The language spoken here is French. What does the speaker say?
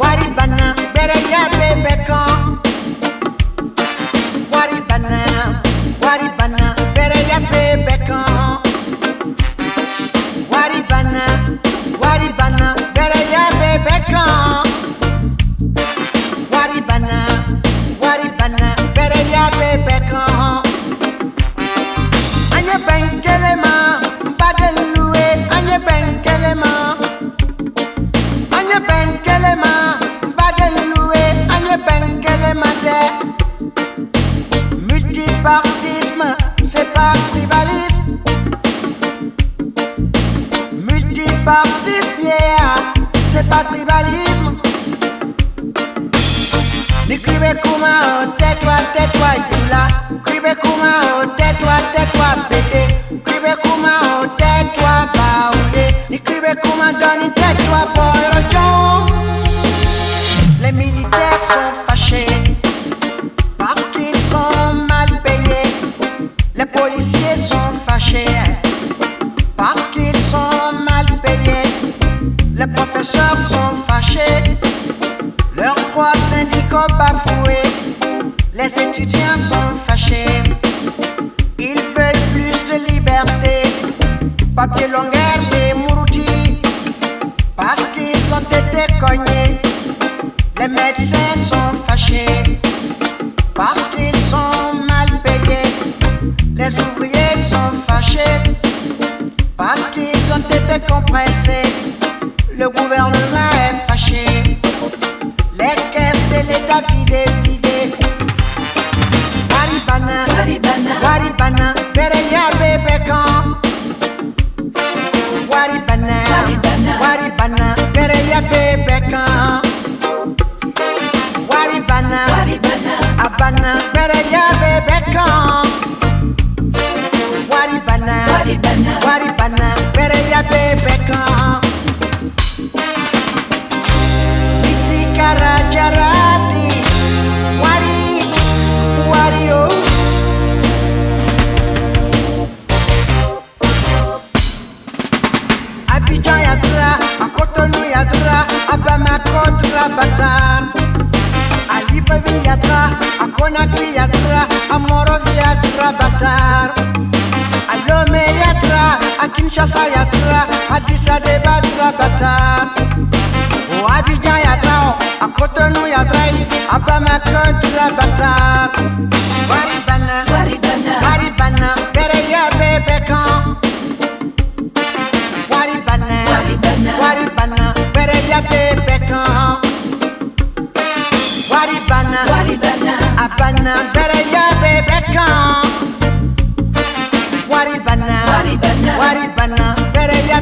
waribana gbẹrẹ ya bẹbẹ kan waribana waribana gbẹrẹ ya bẹbẹ kan waribana waribana gbẹrẹ ya bẹbẹ kan waribana waribana gbẹrẹ ya bẹbẹ kan. Multipartisme, c'est pas tribalisme. Multipartisme, c'est pas tribalisme. O tais-toi, Yula. Tais-toi, tais-toi, pété. Tais-toi, doni tais-toi, rojon. Les militaires sont Les professeurs sont fâchés. Leurs droits syndicaux bafoués, les étudiants sont fâchés. Ils veulent plus de liberté. Papier longueur, les mouroutis, parce qu'ils ont été cognés. Les médecins sont fâchés, parce qu'ils sont mal payés. Les ouvriers sont fâchés, parce qu'ils ont été compressés. Waribana, better ya baby come. Waribana, Waribana, better ya baby come. Waribana, waribana, Abana, better ya baby come. Bataan Ajiba Viatra, Akona Kiatra, Amoro Viatra Batar. Alome Yatra, Akinshasa Yatra, Adisa de Batra Batar. O Abidjan Yatra, Akotonu Yatra, Abama Kontra Batar. Waribana, Waribana Waribana, Waribana, Abana, Bereya Kan. Waribana, Waribana. Waribana, Bereya